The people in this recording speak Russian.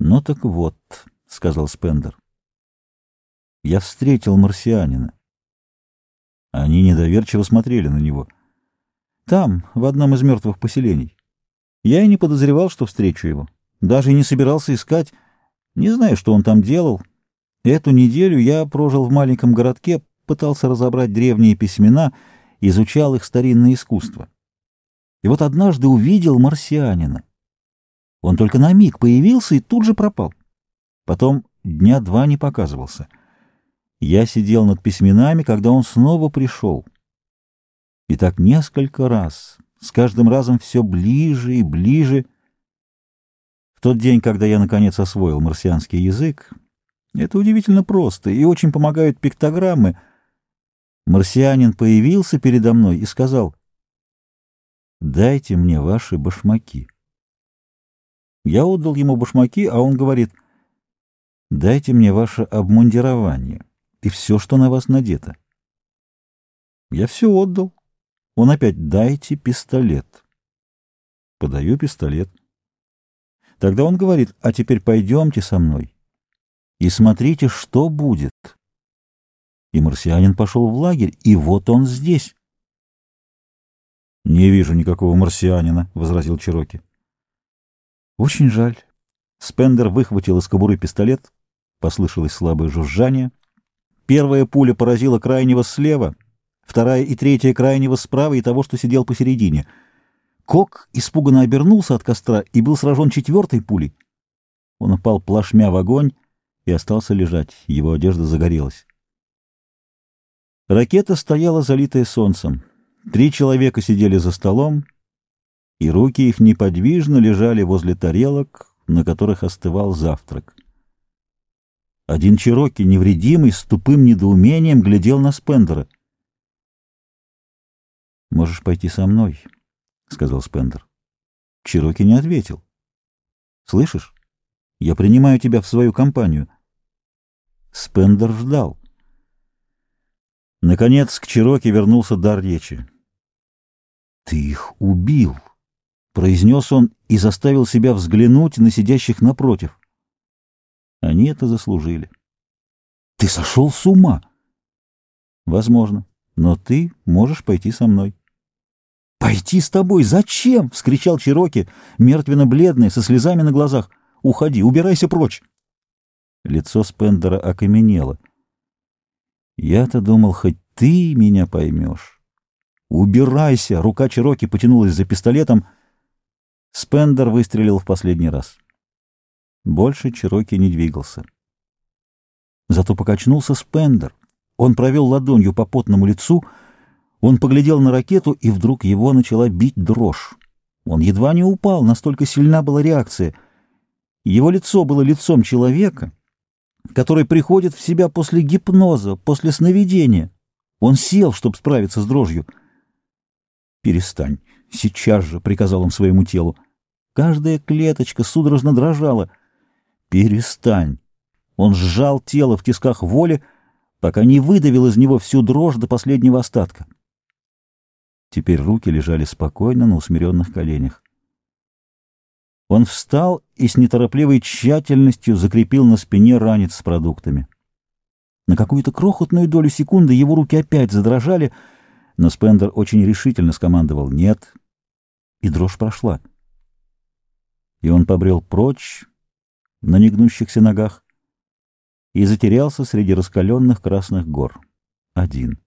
Ну так вот, — сказал Спендер. Я встретил марсианина. Они недоверчиво смотрели на него. Там, в одном из мертвых поселений. Я и не подозревал, что встречу его. Даже не собирался искать. Не знаю, что он там делал. Эту неделю я прожил в маленьком городке, пытался разобрать древние письмена, изучал их старинное искусство. И вот однажды увидел марсианина. Он только на миг появился и тут же пропал. Потом дня два не показывался. Я сидел над письменами, когда он снова пришел. И так несколько раз, с каждым разом все ближе и ближе. В тот день, когда я наконец освоил марсианский язык, это удивительно просто и очень помогают пиктограммы, марсианин появился передо мной и сказал, «Дайте мне ваши башмаки». Я отдал ему башмаки, а он говорит, «Дайте мне ваше обмундирование и все, что на вас надето». Я все отдал. Он опять, «Дайте пистолет». Подаю пистолет. Тогда он говорит, «А теперь пойдемте со мной и смотрите, что будет». И марсианин пошел в лагерь, и вот он здесь. «Не вижу никакого марсианина», — возразил Чироки. Очень жаль. Спендер выхватил из кобуры пистолет. Послышалось слабое жужжание. Первая пуля поразила крайнего слева, вторая и третья крайнего справа и того, что сидел посередине. Кок испуганно обернулся от костра и был сражен четвертой пулей. Он упал плашмя в огонь и остался лежать. Его одежда загорелась. Ракета стояла залитая солнцем. Три человека сидели за столом, и руки их неподвижно лежали возле тарелок, на которых остывал завтрак. Один Чироки, невредимый, с тупым недоумением, глядел на Спендера. «Можешь пойти со мной», — сказал Спендер. Чироки не ответил. «Слышишь? Я принимаю тебя в свою компанию». Спендер ждал. Наконец к Чироки вернулся дар речи. «Ты их убил!» Произнес он и заставил себя взглянуть на сидящих напротив. Они это заслужили. Ты сошел с ума? Возможно, но ты можешь пойти со мной. «Пойти с тобой? Зачем?» — вскричал Чироки, мертвенно-бледный, со слезами на глазах. «Уходи, убирайся прочь!» Лицо Спендера окаменело. «Я-то думал, хоть ты меня поймешь». «Убирайся!» — рука Чироки потянулась за пистолетом — Спендер выстрелил в последний раз. Больше Чироки не двигался. Зато покачнулся Спендер. Он провел ладонью по потному лицу, он поглядел на ракету, и вдруг его начала бить дрожь. Он едва не упал, настолько сильна была реакция. Его лицо было лицом человека, который приходит в себя после гипноза, после сновидения. Он сел, чтобы справиться с дрожью. «Перестань, сейчас же», — приказал он своему телу. Каждая клеточка судорожно дрожала. «Перестань!» Он сжал тело в тисках воли, пока не выдавил из него всю дрожь до последнего остатка. Теперь руки лежали спокойно на усмиренных коленях. Он встал и с неторопливой тщательностью закрепил на спине ранец с продуктами. На какую-то крохотную долю секунды его руки опять задрожали, но Спендер очень решительно скомандовал «нет», и дрожь прошла и он побрел прочь на негнущихся ногах и затерялся среди раскаленных красных гор. Один.